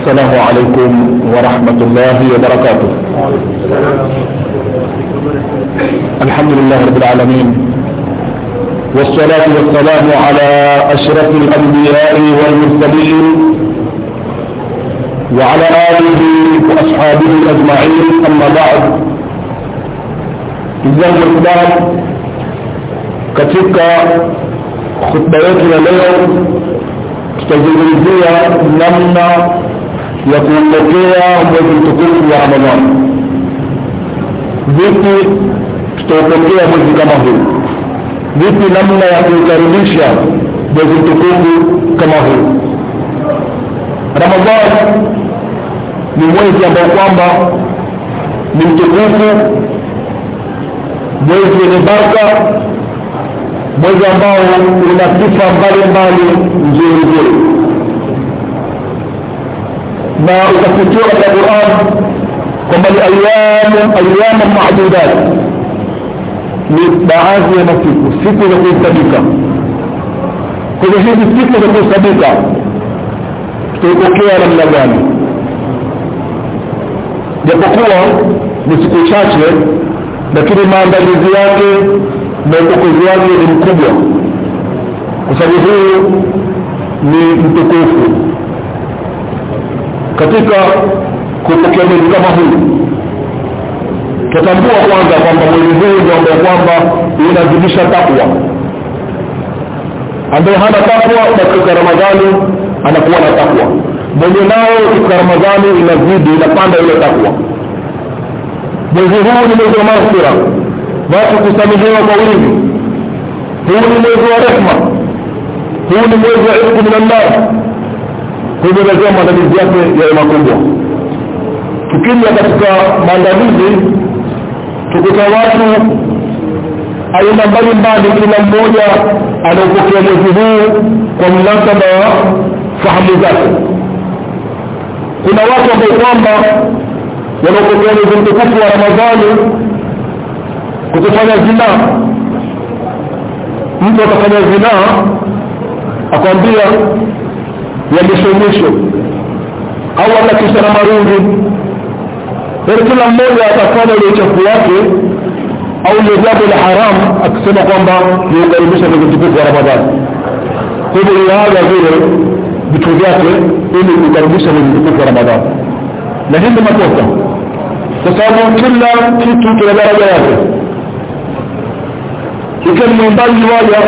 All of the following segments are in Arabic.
السلام عليكم ورحمة الله وبركاته. الحمد لله رب العالمين والصلاة والسلام على أشرف الأنبياء والمرسلين وعلى آله وأصحابه أجمعين أما بعد. إذن الإسلام katika khutba yetu ya leo ya kuupokea mwezi mtukufu wa ramadhani. Vipi tutaupokea mwezi kama huu? Vipi namna ya kuukaribisha mwezi mtukufu kama huu? Ramadhani ni mwezi ambao kwamba ni mtukufu mwezi wenye baraka mwezi ambao una sifa mbalimbali nzuri nzuri ما تكتير القرآن كما لأيام أيام معدودات. لبعاثي مكتب ستة تكون سبيكة كل شيء ستة تكون سبيكة تتكير من الأجان يتقوى نسكو شاشة lakini maandalizi yake na utukuzi wake ni mkubwa kwa sababu huyu ni mtukufu katika kupokea mwezi kama huu. Tutambua kwanza kwamba mwezi huu ndio ambao kwamba unazidisha takwa. Ambaye hana takwa katika ramadhani anakuwa na takwa. Mwenye nao katika ramadhani inazidi inapanda ile takwa. Mwezi huu ni mwezi wa maghfira. Watu kusamehewa kwa wingi. Huu ni mwezi wa rehma. Huu ni mwezi wa ifki min Allah kwa maandalizi yake yawe makubwa. Tukija katika maandalizi tukuta watu aina mbalimbali kila mmoja anaopokea mwezi huu kwa mnasaba wa fahamu zake. Kuna watu ambao kwamba wanaopokea mwezi mtukufu wa ramadhani kutofanya zinaa mtu atafanya zinaa akwambia ya mwisho mwisho au atakisha na marungi yaani kila mmoja atafanya ile uchafu wake au ile jambo la haramu akisema kwamba niukaribisha mwezi mtukufu wa ramadhani kwa hivyo iaga vile vitu vyake ili kukaribisha mwezi mtukufu wa ramadhani na hii ni makosa kwa sababu kila kitu kina daraja yake ikiwa ni mwimbaji waja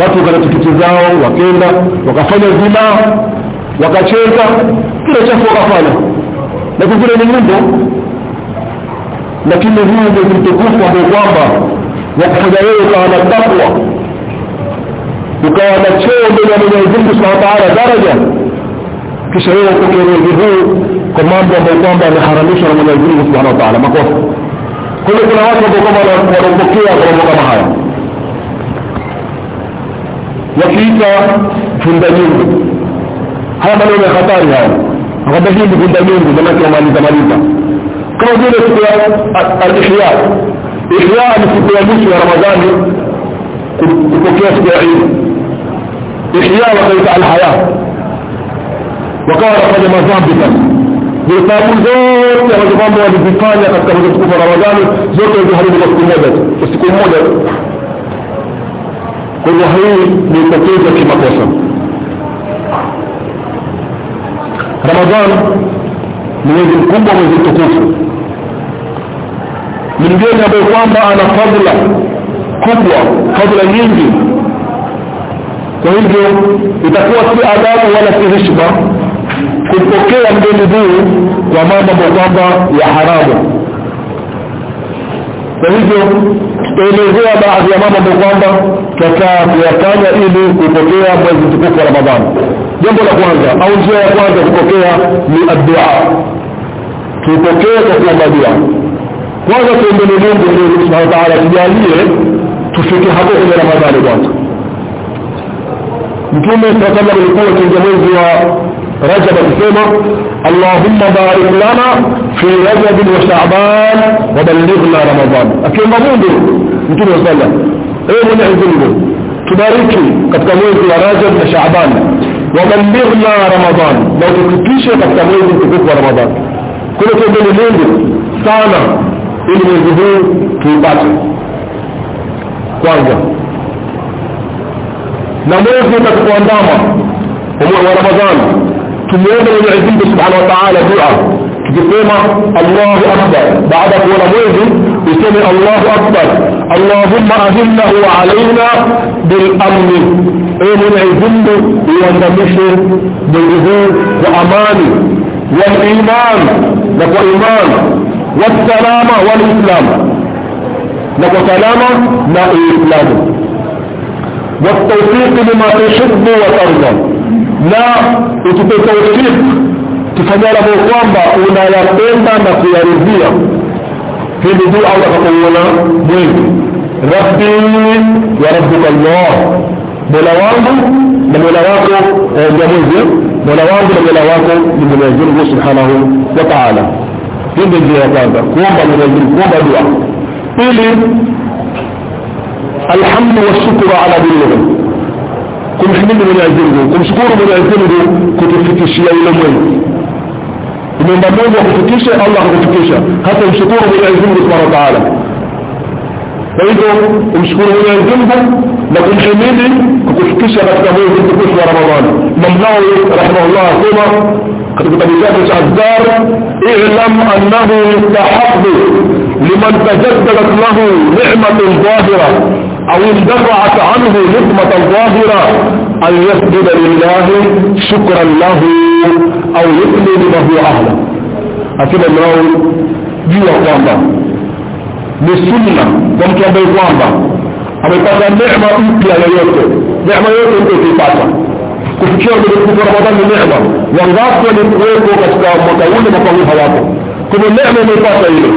watu wakata tikiti zao wakenda wakafanya zina wakacheza kila chafu wakafanya. Na kingine ni nyimbo lakini huu mwezi mtukufu ambao kwamba wakufanya wewe ukawa na takwa ukawa na cheo mbele ya mwenyezi mungu subhanahu wa daraja. Kisha wewe upokee mwezi huu kwa mambo ambayo kwamba yameharamishwa na mwenyezi mungu subhanahu wa taala makosa kwa hiyo kuna watu ambao kwamba wanaopokea kwa mambo kama haya وفيك فندقين هذا ما نوم خطاري هذا فقد نجيب بفندقين بزمانك ومالي زمانيك كما قلت في الإحياء إحياء لسيكو يموس ورمضان كتوكيس بعيد إحياء وقيت الحياة وقال رفض ما ثابتا بيطابون زوت يا رجبان بوالي بيطانيا قد كانوا يسكوا في رمضان زوت يجو هاري بلسكو مدد يسكوا مدد kwa hivyo hii ni tatizo kimakosa. Ramadhan ni mwezi mkubwa mwezi mtukufu. Ni mgeni ambaye kwamba ana fadhila kubwa fadhila nyingi. Kwa hivyo itakuwa si adabu wala si heshima kupokea mgeni huu kwa mambo ambayo kwamba ya haramu. Kwa hivyo tutaelezea baadhi ya mambo ambayo kwamba tutakaa kuyafanya ili kupokea mwezi mtukufu wa ramadhani jambo la kwanza au njia ya kwanza kupokea ni addua tupokee kwa kuomba dua kwanza tuombele mungu mungu subhanahu wa taala tujalie tufike hapo kwenye ramadhani kwanza mtume saa salam alikuwa akiingia mwezi wa rajab akisema allahumma barik lana fi rajabin wa shaban wabalighna ramadan akiomba mungu mtume katika mwezi wa rajab na shaban wabalighna ramadan na utufikishe katika mwezi mtukufu wa ramadhani kule tuendeni mungu sana ili mwezi huu tuupate kwanza na mwezi utatukuandama wa ramadhani tumuombe mwenyezi mungu subhanahu wa taala dua tukisema allahu akbar baada ya kuona mwezi بسم الله اكبر اللهم اهله علينا بالامن إيه العزم هو النمشر بالجهود وامان والايمان لك ايمان والسلامة والاسلام لك سلام لا اسلام والتوفيق لما تشب وترضى لا اتبه توفيق تفضل ابو قوامبا أنا يتبه نكو يرزيه في بدو الله تقولنا مين ربي يا ربك الله بلوانه من ولواته جميزي بلوانه من ولواته من جميزي سبحانه وتعالى في بدو الله تعالى قوم بلوانه قوم بلوانه الحمد والشكر على دينه كم حمد من يعزينه كم شكور من يعزينه كتفتي الشيئين مين umeomba mungu akufikishe allah akufikisha hata mshukuru mwenyezi mungu subhanahu wa taala kwa hivyo umshukuru mwenyezi mungu na kumhimidi kukufikisha katika mwezi mtukufu wa ramadhani mamnawi rahimahullah asema katika kitabu chake cha azkar ilam annahu yustahabu liman tajaddadat lahu ni'matun dhahira au indafa'at anhu nikmatan dhahira أن يسجد لله شكرا له أو يؤمن به أهلا. أكيد الله جوا قوامبا. بسنة. قمت ابي قوامبا. أبي قد النعمة أوكي على يوته نعمة يوته انت في باتا كفكير من الكفر رمضان نعمة. وانغاسي من قوامبا كتكا مطول مطول حياته. كم النعمة من باتا اليه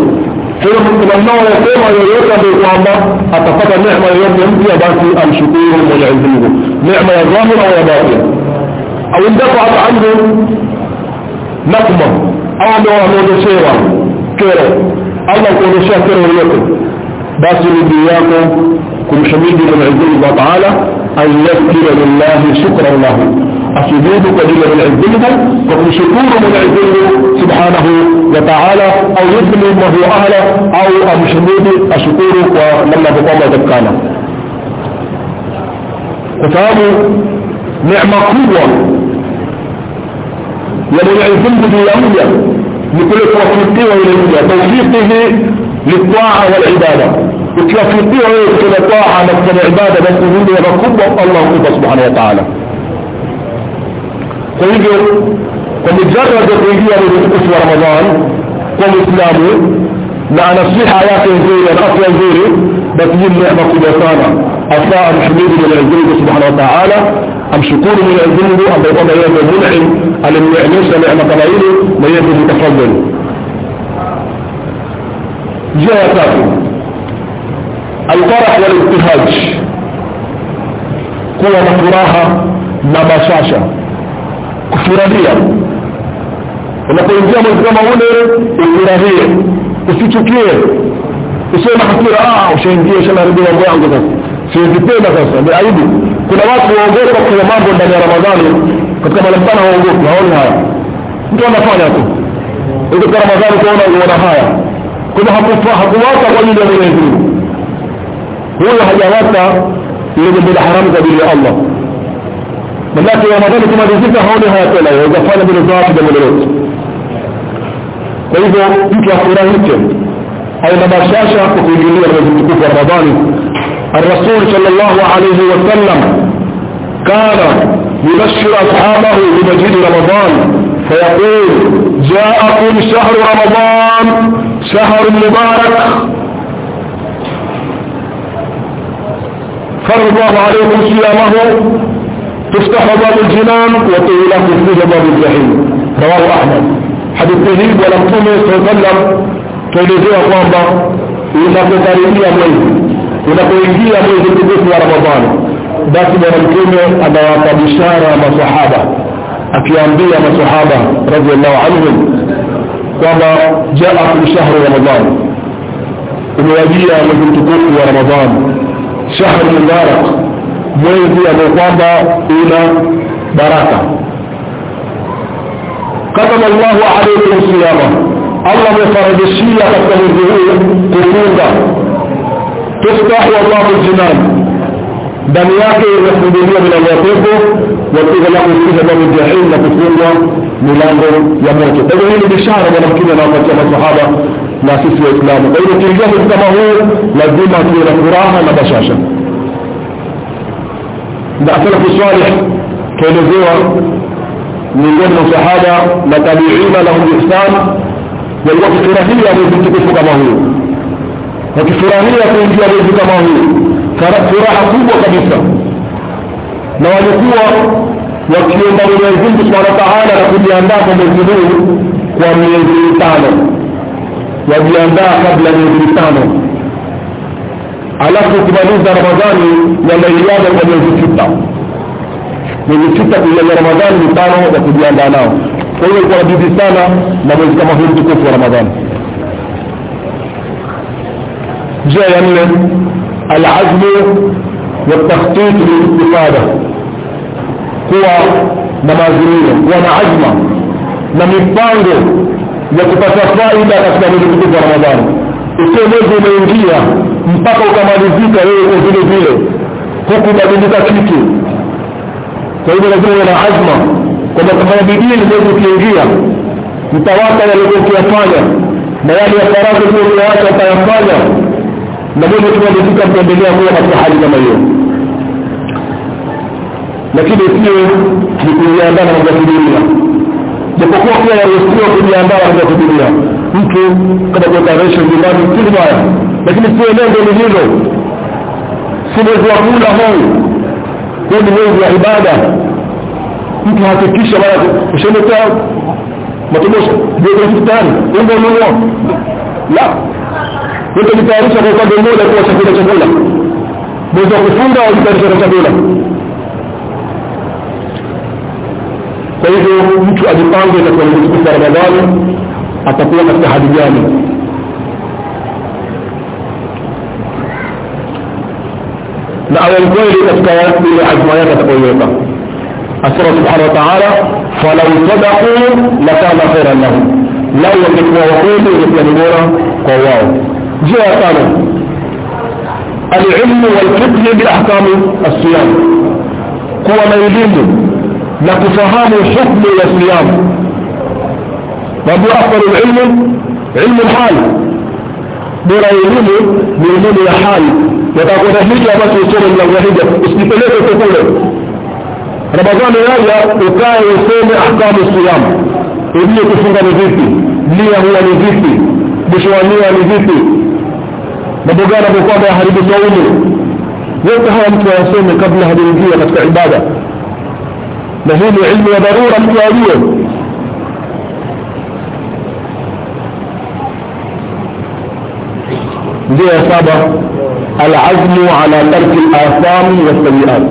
كل من كل ما هو قوامبا يوته ابي قوامبا اتفاد النعمة يوته يا باتي الشكور نعمة يا ظاهرة ويا باطلة أو اندفعت عنه نقمة. أو عنده عنه شيرا كيرا الله يقول شيرا كيرا وليكم باسل بياكم كل شميد من عز الله تعالى أن يذكر لله شكرا له. اسجود قليل من عز الله وكل شكور من عز الله سبحانه وتعالى أو يذكر الله أعلى أو أبو شميد اشكوره ولما تقوم بذكانه kwa namna kwamba atakana kwa sababu neema kubwa ya mwenyezi mungu juu ya mja ni kule kuwafikiwa ile mja taufiqihi litaa walibada ukiwafikiwa wewe kutenda taa na kufanya ibada basi hili ya makubwa allah hukupa subhanahu wa taala بطيين نعمة كبيرتانا أساء محمود من العزيز سبحانه وتعالى. أم شكور من العزيز أم بيطان أيام الملحن على المعنيش نعمة كبيرتانا ما يجب تفضل جاء تاكو القرح والابتهاج. قوة مفراها نباشاشا كفرانيا ونقول جامل كما هنا كفرانيا وفي تكير na hasira ah ushaingia ushanaribu mambo yangu sasa siwezipenda sasa ni aibu kuna watu waogopa kufanya mambo ndani ya ramadhani katika malambana waogopi haoni haya mtu anafanya tu katika ramadhani kuona uona haya kuna hakuwata kwa ajili ya mwenyezi mungu huyo hajawata ile jambo la haramu kwa ajili ya allah manake ramadhani kumalizika haoni haya tena waweza fanya bila zawadi jambo lolote kwa hivyo mtu afurahike au na bashasha kwa kuingilia mwezi mtukufu wa الرسول صلى الله عليه وسلم كان يبشر أصحابه بمجيء رمضان فيقول جاءكم شهر رمضان شهر مبارك. فرض الله عليكم صيامه تفتح باب الجنان وتغلق فيه باب الجحيم. رواه أحمد. حديث تهيب ولم عليه وسلم. Tuelezea kwamba unapokaribia mwezi unapoingia mwezi mtukufu wa ramadhani basi bwana mtume anawapa bishara masahaba akiambia masahaba radiallahu anhum kwamba jaakum shahru ramadhan umewajia mwezi mtukufu wa ramadhan shahru mubarak mwezi ambao kwamba una baraka kataba llahu alaikum siyama amefaradishia katika mwezi huu kufunga tuftahu allahu ljinan ndani yake inafunguliwa milango ya pepo watughlaku fiha babu jahim na kufungwa milango ya moto kwa hivyo hii ni bishara bwana mtume anawapatia masahaba na sisi waislamu kwa hivyo ukiingia kama huu lazima tuwe na furaha na bashasha na salafu salih tuelezewa miongoni mwa sahaba na tabiina lahum ihsan walikuwa wakifurahia mwezi mtukufu kama huu. Wakifurahia kuingia mwezi kama huu. Furaha kubwa kabisa. Na walikuwa wakiomba mwenyezi mungu subhana wa taala na kujiandaa kwa mwezi huu kwa miezi mitano. Wajiandaa kabla ya miezi mitano. Alafu ukimaliza ramadhani wanaiaga kwa miezi sita. Miezi sita kuiaga ramadhani mitano ya kujiandaa nao kwa hiyo ilikuwa bidii sana na mwezi kama huu mtukufu wa ramadhani njia ya nne alazmu والتخطيط للاستفادة kuwa na maazimio kuwa na azma na mipango ya kupata faida katika mwezi mtukufu wa ramadhani ukiwa mwezi umeingia mpaka ukamalizika wewe kwa vile vile hukubadilika kitu kwa hivyo lazima uwe na azma kwamba kufanya bidii ni mwezi ukiingia mtawaka yalikuwa ukiyafanya na yale ya faradhi kuwa ukiacha utayafanya na mwezi ukimalizika mtaendelea kuwa katika hali kama hiyo. Lakini sio ni kujiandaa na mambo ya kidunia. Japokuwa pia yaruhusiwa kujiandaa na mambo ya kidunia. Mtu kama kuotaresha nyumbani si vibaya lakini sio lengo ni hilo si mwezi wa kula huu. Huu ni mwezi wa ibada mtu hakikisha bana ushaeletea matobosha jekaiftari ungo nunua la yote jitayarisha kwa upande mmoja kuwa chakula chakula mwezi wa kufunga au jitayarisha kwa chakula kwa hivyo mtu ajipange katika mwezi mtukufu wa ramadhani atakuwa katika hali gani na awe mkweli katika ile azma yake atakayoiweka sadaquu lakana khairan lahum lau wangekuwa wakweli ingekuwa ni bora kwa wao njia ya tano alilmu walfiqhi biahkami alsiyam kuwa na elimu na kufahamu hukmu ya siyamu mambo afdalu ilmu ilmu lhali bora elimu ni elimu ya hali watakwenda hija basi usome mlango wa hija usijipeleke kule ramadhani yaja ukae usome ahkamu siyamu ujue kufunga ni vipi nia huwa ni vipi mwisho wa nia ni vipi mambo gani ambayo kwamba yaharibu saumu yote haya mtu ayasome kabla hajaingia katika ibada na hii ni ilmu ya dharura mtu ajue njia ya saba alazmu ala tarki lathami wasayiat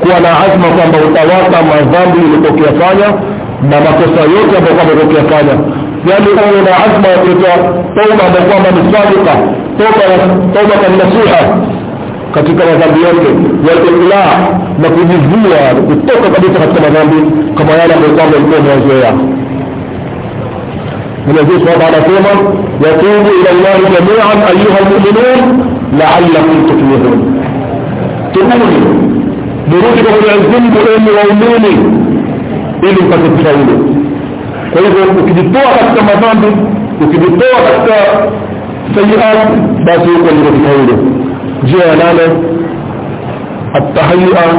kuwa na azma kwamba utawaka madhambi ulikuwa ukiyafanya na makosa yote ambayo kwamba ulikuwa ukiyafanya yaani uwe na azma ya kuleta tauba ambayo kwamba ni sadika taubatan nasuha katika madhambi yote walikla na kujivua kutoka kabisa katika madhambi kama yale ambayo kwamba ilikuwa umewazoea Mwenyezi Mungu anasema yatubu ila Allahi jami'an ayuha almu'minun la'allakum tuflihun. Tubuni, durudi kwa Mwenyezi Mungu enyi waumini ili mpate kufaulu. Kwa hivyo ukijitoa katika madhambi, ukijitoa katika sayiat, basi huko ndiko kufaulu. Njia ya nane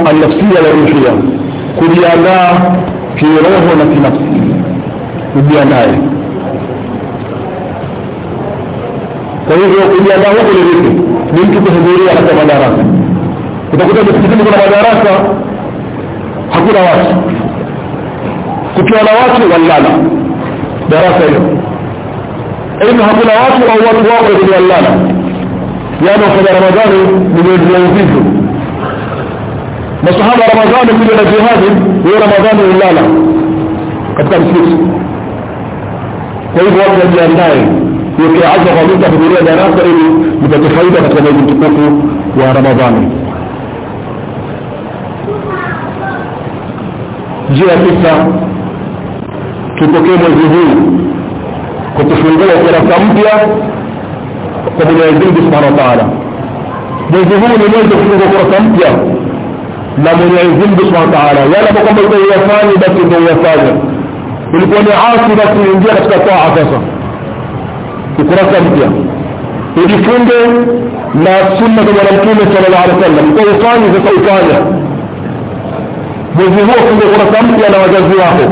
alnafsiya wa ruhia, kujiandaa kiroho na kinafsi, kujiandae kwa hivyo kujiandaa huku ni vipi ni mtu kuhudhuria katika madarasa utakuta msikitini kuna madarasa hakuna watu kukiwa na watu walala darasa hilo aidha hakuna watu au watu wako ni walala yaani wafanya ramadhani ni mwezi wa uvivu masahaba ramadhani kuja na jihadi hiyo ramadhani ulala katika msikiti kwa hivyo watu wajiandae ukiaza kwa mtu kuhudhuria darasa ili mpate faida katika mwezi mtukufu wa Ramadhani. Njia tisa tupokee mwezi huu kwa kufungua ukurasa mpya kwa mwenyezi mungu subhanahu wa taala mwezi huu ni mwezi kufungua ukurasa mpya na mwenyezi mungu subhanahu wa taala yale ambao kwamba ulikuwa uyafanye basi ndio uyafanye ulikuwa ni asi basi ingia katika taa sasa ukurasa mpya ujifunge na sunna za mtume sallallahu alaihi wasallam kwa ufanye sasa ufanye mwezi huo funga ukurasa mpya na wazazi wako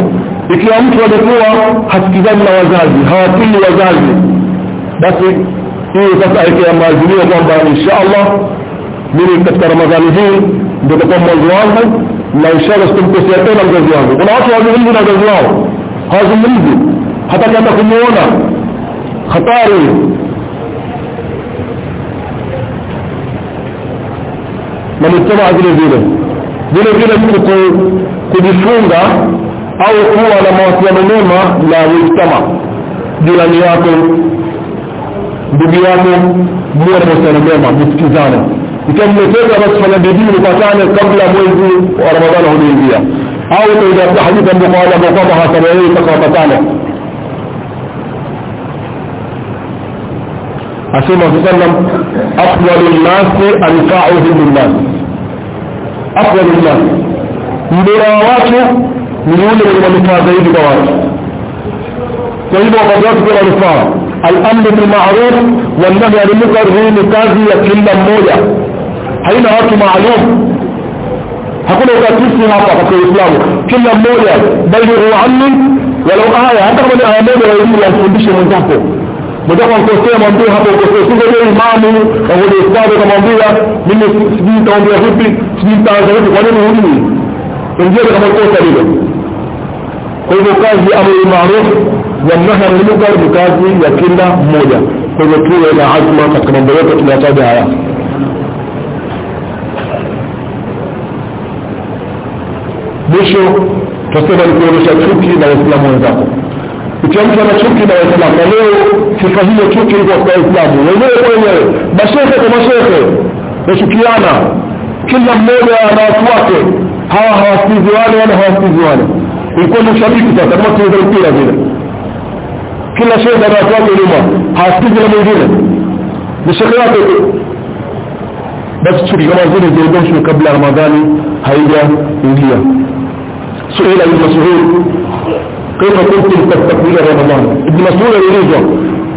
ikiwa mtu alikuwa hasikizani na wazazi hawapili wazazi basi hii sasa aikia maazimio kwamba insha allah mimi katika ramadhani hii ndio takuwa mwanzo wangu na inshallah sitamkosea tena mzazi wangu kuna watu hawazungumzi na wazazi wao hawazungumzi hata kama kumuona hatari na mujtamaa vile vile vile vile kujifunga au kuwa na mawasiliano mema na mujtama jirani yako ndugu yako muwe na mawasiliano mema msikizane. Ikiwa basi fanya bidii mpatane kabla mwezi wa ramadhani hujaingia. Au utaitafuta hadithi ambayo kwa wale ambao kwamba hawasamehewi mpaka wapatane. Asema sallam afdalu nnasi anfauhum linnas yule kwa watu kwa hivyo wakati watu pia manufaa alamru bilmaruf wannahi ani munkar hii ni kazi ya kila mmoja haina watu maalum hakuna ukatisi hapa katika uislamu kila mmoja balighu anni walau aya hata kama ni aya moja ya elimu yamfundishe mwenzako mwenzako ankosea mwambie hapo ukosea singoje imamu aule ustadhi akamwambia mimi sijui nitaongea vipi sijui nitaanza vipi kwa nini hujui wengine kama kosa lile kwa hivyo kazi amri maarufu wanahi anil munkar ni kazi ya kila mmoja kwa hivyo tuwe na azma katika mambo yote tunayataja haya mwisho tunasema ni kuonyesha chuki na waislamu wenzako. Ikiwa mtu ana chuki na waislamu na leo sifa hiyo chuki iko kwa waislamu. Wenyewe kwa wenyewe mashehe kwa mashehe wachukiana kila mmoja ana watu wake hawa hawasikizi wale wale hawasikizi wale ilikuwa ni ushabiki sasa kama tuweza mpira vile kila shehe ana watu wake nyuma hawasikizi na mwingine ni shehe yake tu basi kama zile ziondoshwe kabla ramadhani haijaingia سئل ابن مسعود كيف كنتم تستقبلون رمضان ابن مسعود يريد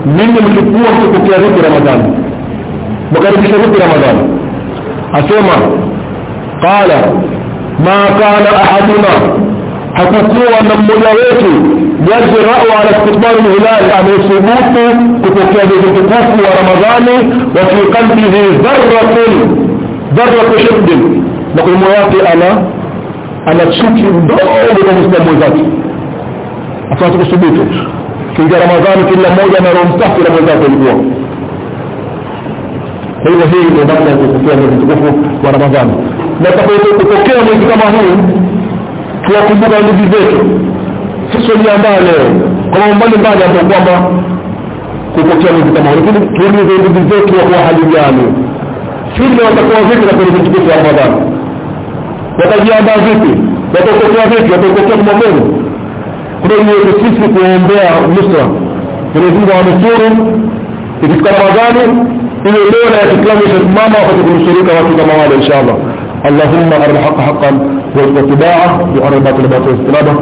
من mlikuwa mkipokea vipi ramadhani mkaribisha vipi ramadhani asema qala ma kana ahaduna hakukuwa na mmoja wetu yajrau ala istiqbali lhilal amesubutu kupokea mwezi mtukufu wa ramadhani wa fi qalbihi dharratun dharratu shibdin na kwenye moyo wake ana ana chuki ndogo kwa muislamu mwenzake afanye kusubutu kinga ramadhani kila mmoja na roho msafi na mwenzake alikuwa kwa hivyo hii ndio namna ya kupokea mwezi mtukufu wa ramadhani. Na kupokea mwezi kama huu tuwakumbuka ndugu zetu. Sisi tuliandaa leo kwa mambo mbalimbali ambayo kwamba kupokea mwezi kama huu. Lakini tuulize ndugu zetu wakuwa hali gani? Sisi watakuwa vipi na mwezi mtukufu wa ramadhani? Watajiandaa vipi? Watapokea vipi? Watapokea kumwamuru kuna hiyo sisi kuombea nusra Mwenyezi Mungu awanusuru ikifika Ramadhani ile dola ya Kiislamu itasimama wakati kunusurika watu kama wale inshallah اللهم أرنا الحق حقا واتباعه وأرنا الباطل باطلا واجتنابه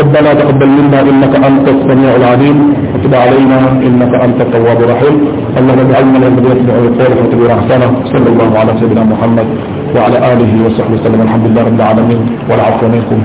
ربنا تقبل منا إنك أنت السميع العليم. وتب علينا إنك أنت التواب الرحيم. اللهم اجعلنا من الذين يتبعون القول ويتبعون أحسنه صلى الله على سيدنا محمد وعلى آله وصحبه وسلم. الحمد لله رب العالمين. والعفو منكم.